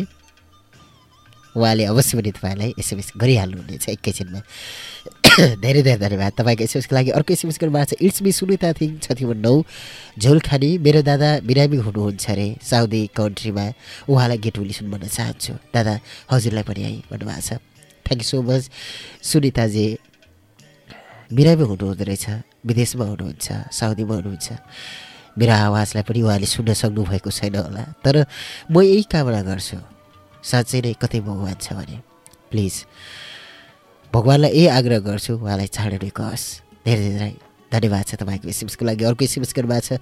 Speaker 1: उहाँले अवश्य पनि तपाईँलाई एसएमएस गरिहाल्नुहुनेछ एकैछिनमा। [COUGHS] धेरै धेरै धन्यवाद तपाईँको एसएमएसको लागि। अर्को एसएमएस गर्नुभएको छ इट्स मी सुनिता थिङ छथि नौ झोलखानी मेरो दादा बिरामी हुनुहुन्छ अरे साउदी कन्ट्रीमा। उहाँलाई गेट विलिसन भन्न चाहन्छु। दादा हजुरलाई पनि है भन्नुभएको छ। थ्याङ्क यू सो मच सुनिताजी। बिरामी हुनुहुँदो रहेछ विदेशमा हुनुहुन्छ साउदीमा हुनुहुन्छ। मेरो आवाजलाई पनि उहाँले सुन्न सक्नुभएको छैन होला। तर म यही कामना गर्छु। साँच्चै नै कतै भगवान् छ भने प्लिज भगवान्लाई यही आग्रह गर्छु उहाँलाई चाँडो नै धेरै धेरै धन्यवाद छ तपाईँको एसएमएसको लागि। अर्को एसएमएस गर्नुभएको छ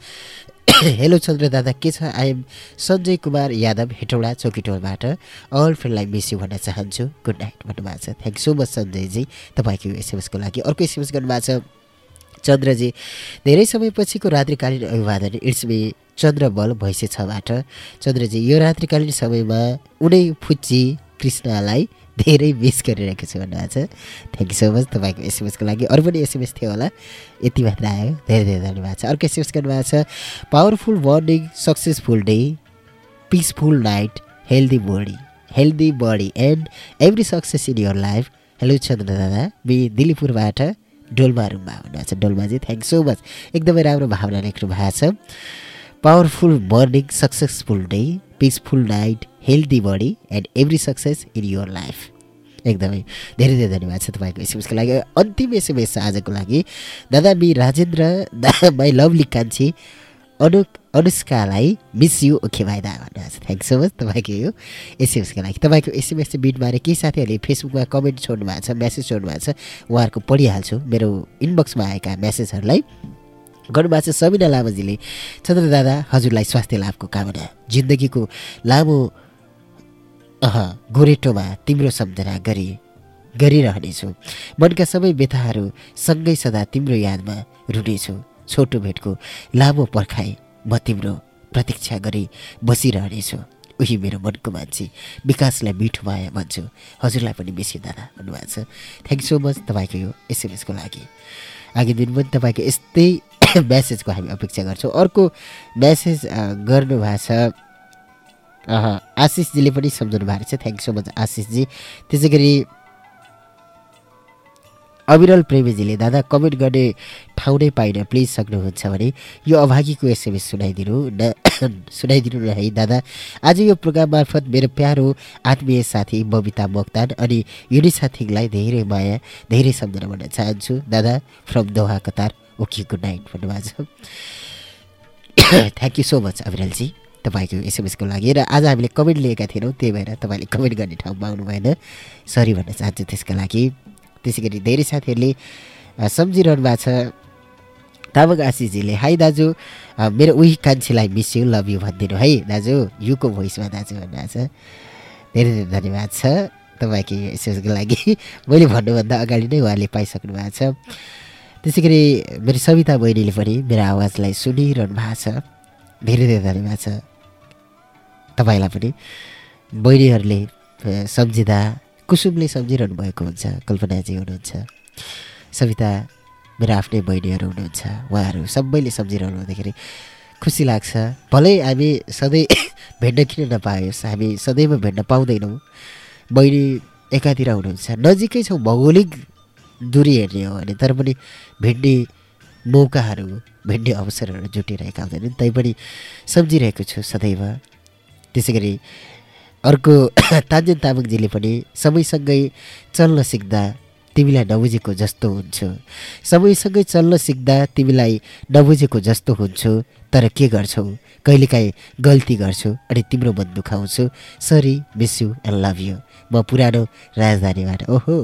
Speaker 1: [COUGHS] हेलो चन्द्र दादा के छ? आइएम सञ्जय कुमार यादव हेटौडा चौकीटोलबाट। अल फ्रेन्डलाई मिस यु भन्न चाहन्छु। गुड नाइट भन्नुभएको छ। थ्याङ्क सो मच सञ्जयजी तपाईँको एसएमएसको लागि। अर्को एसएमएस गर्नुभएको छ चन्द्रजी। धेरै समयपछिको रात्रिकालीन अभिवादन इट्स मी चन्द्रबल भैँसे छबाट चन्द्रजी यो रात्रिकालीन समयमा उनै फुच्ची कृष्णलाई धेरै मिस गरिरहेको छु भन्नुभएको छ थ्याङ्क यू सो मच तपाईँको एसएमएसको लागि। अरू पनि एसएमएस थियो होला। यति मात्र आयो। धेरै धेरै धन्यवाद छ। अर्को एसएमएस गर्नुभएको छ powerful morning successful day peaceful night healthy body healthy body and every success in your life hello Chandra दादा। मि दिल्लीपुरबाट डोल्मा रुममा भन्नुभएको छ डोल्माजी थ्याङ्क सो मच एकदमै राम्रो भावना लेख्नु भएको छ। Powerful morning successful day peaceful night healthy body and every success in your life एकदमै धेरै धेरै धन्यवाद छ तपाईँको एसएमएसको लागि। अन्तिम एसएमएस आजको लागि दादा मि राजेन्द्र दा माई लभली कान्छी अनु अनुष्कालाई मिस यु ओके भाइ दा भन्नुभएको छ थ्याङ्क सो मच तपाईँको यो एसएमएसको लागि। तपाईँको एसएमएस चाहिँ बिटबारे केही साथीहरूले फेसबुकमा कमेन्ट छोड्नु भएको छ मेसेज छोड्नु भएको छ उहाँहरूको पढिहाल्छु। मेरो इनबक्समा आएका मेसेजहरूलाई गर्नुभएको छ सबिना लामाजीले। चन्द्र दादा हजुरलाई स्वास्थ्य लाभको कामना जिन्दगीको लामो अह गोरेटोमा तिम्रो सम्झना गरी गरिरहनेछु। मनका सबै व्यथाहरू सँगै सदा तिम्रो यादमा रुनेछु। छोटो भेटको लामो पर्खाइ म तिम्रो प्रतीक्षा गरी बसिरहनेछु। उही मेरो मनको मान्छे। विकासलाई मिठो माया भन्छु। हजुरलाई पनि बेसी दादा भन्नुभएको छ। थ्याङ्क सो मच तपाईँको यो एसएमएसको लागि। आगे दिन पनि तपाईँको यस्तै [COUGHS] म्यासेजको हामी अपेक्षा गर्छौँ। अर्को म्यासेज गर्नुभएको छ। आशिषजीले पनि सम्झाउनु भएको छ थ्याङ्क सो मच आशिषजी। त्यसै गरी अविरल प्रेमीजीले दादा कमेन्ट गर्ने ठाउँ नै पाइनँ। प्लिज सक्नुहुन्छ भने यो अभागीको एसएमएस सुनाइदिनु न [COUGHS] सुनाइदिनु न है दादा। आज यो प्रोग्राम मार्फत मेरो प्यारो आत्मीय साथी बबिता मोक्तान अनि युनि साथीलाई धेरै माया धेरै सम्झना भन्न चाहन्छु। दादा from Doha Qatar okay good night भन्नुभएको छ। थ्याङ्क यू सो मच अविरलजी तपाईँको एसएमएसको लागि। र आज हामीले कमेन्ट लिएका थिएनौँ त्यही भएर तपाईँले कमेन्ट गर्ने ठाउँमा आउनु भएन सरी भन्न चाहन्छु त्यसका लागि। त्यसै गरी धेरै साथीहरूले सम्झिरहनु भएको छ। तामाङ आशिषजीले हाई दाजु मेरो उही कान्छीलाई मिस यु लभ यु भनिदिनु है। दाजु युको भोइसमा दाजु भन्नुभएको छ। धेरै धेरै धन्यवाद छ तपाईँको यो एसएमएसको लागि। [LAUGHS] मैले भन्नुभन्दा अगाडि नै उहाँले पाइसक्नु भएको छ। त्यसै गरी मेरो सविता बहिनीले पनि मेरो आवाजलाई सुनिरहनु भएको छ। धेरै धेरै धन्यवाद छ। तपाईँलाई पनि बहिनीहरूले सम्झिँदा कुसुमले सम्झिरहनु भएको हुन्छ कल्पनाजी हुनुहुन्छ सविता मेरो आफ्नै बहिनीहरू हुनुहुन्छ उहाँहरू सबैले सम्झिरहनु हुँदाखेरि खुसी लाग्छ। भलै हामी सधैँ [COUGHS] भेट्न किन नपायोस्? हामी सदैव भेट्न पाउँदैनौँ। बहिनी एकातिर हुनुहुन्छ। नजिकै छौँ भौगोलिक दूरी हेर्ने हो भने तर पनि भेट्ने मौकाहरू भेट्ने अवसरहरू जुटिरहेका हुँदैनन्। तैपनि सम्झिरहेको छु सदैव त्यसै गरी अर्को [COUGHS] तान्जेन तामाङजीले पनि समयसँगै चल्न सिक्दा तिमीलाई नबुझेको जस्तो हुन्छु। समयसँगै चल्न सिक्दा तिमीलाई नबुझेको जस्तो हुन्छु तर के गर्छौ? कहिलेकाहीँ गल्ती गर्छु अनि तिम्रो मन दुखाउँछु। Sorry miss you and love you म पुरानो राजधानीबाट ओहो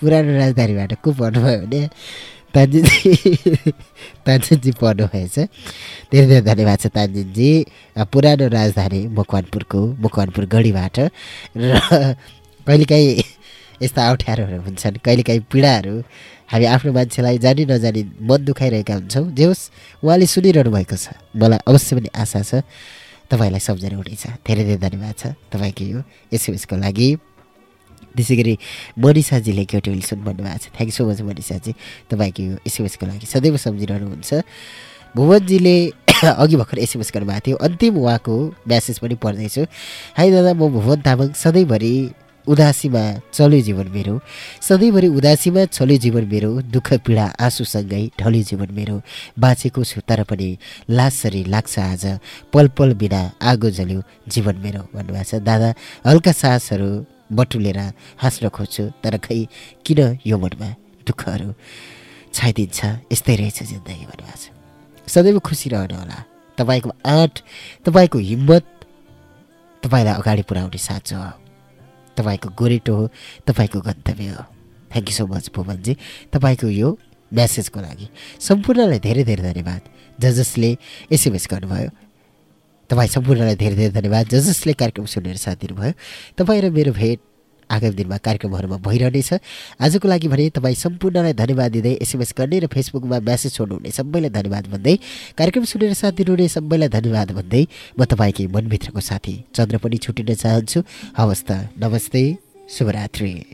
Speaker 1: पुरानो राजधानीबाट को पढ्नुभयो भने? तान्जिनजी तान्जिनजी पढ्नु भएछ धेरै धेरै धन्यवाद छ तान्जिनजी अ, पुरानो राजधानी मकवानपुरको मकवानपुर गढीबाट र कहिलेकाहीँ यस्ता अप्ठ्यारोहरू हुन्छन् कहिलेकाहीँ पीडाहरू हामी आफ्नो मान्छेलाई जानी नजानी मन दुखाइरहेका हुन्छौँ जे होस् उहाँले सुनिरहनु भएको छ मलाई अवश्य पनि आशा छ तपाईँलाई सम्झना हुनेछ धेरै धेरै धन्यवाद छ तपाईँको यो एसएमएसको लागि त्यसै गरी मनिषाजीले क्युटी विल्सन भन्नुभएको छ। थ्याङ्क सो मच मनिषाजी तपाईँको यो एसएमएसको लागि सदैव सम्झिरहनुहुन्छ भुवनजीले [COUGHS] अघि भर्खर एसएमएस गर्नुभएको थियो। अन्तिम उहाँको म्यासेज पनि पढ्दैछु। हाई दादा म भुवन तामाङ। सधैँभरि उदासीमा चल्यो जीवन मेरो। सधैँभरि उदासीमा चल्यो जीवन मेरो। दुःख पीडा आँसुसँगै ढल्यो जीवन मेरो। बाँचेको छु तर पनि लासरी लाग्छ आज। पल पल बिना आगो जल्यो जीवन मेरो भन्नुभएको छ। दादा हल्का सासहरू बटुलेर हाँस्न खोज्छु तर खै किन यो मनमा दुःखहरू छाइदिन्छ? यस्तै रहेछ जिन्दगी भन्नुभएको छ सदैव खुसी रहनु होला। तपाईँको आँट तपाईँको हिम्मत तपाईँलाई अगाडि पुऱ्याउने साँचो हो। तपाईँको गोरेटो हो तपाईँको गन्तव्य हो। Thank you so much Bhuvanji. तपाईँको यो म्यासेजको लागि सम्पूर्णलाई धेरै धेरै धन्यवाद। ज जसले एसएमएस गर्नुभयो। तपाईँ सम्पूर्णलाई धेरै धेरै धन्यवाद। ज जसले कार्यक्रम सुनेर साथ दिनुभयो तपाईँ र मेरो भेट आगामी दिनमा कार्यक्रमहरूमा भइरहनेछ। आजको लागि भने तपाईँ सम्पूर्णलाई धन्यवाद दिँदै एसएमएस गर्ने र फेसबुकमा म्यासेज छोड्नुहुने सबैलाई धन्यवाद भन्दै कार्यक्रम सुनेर साथ दिनुहुने सबैलाई धन्यवाद भन्दै म तपाईँकै मनभित्रको साथी चन्द्र पनि छुटिन चाहन्छु। हवस् त नमस्ते शुभरात्रि।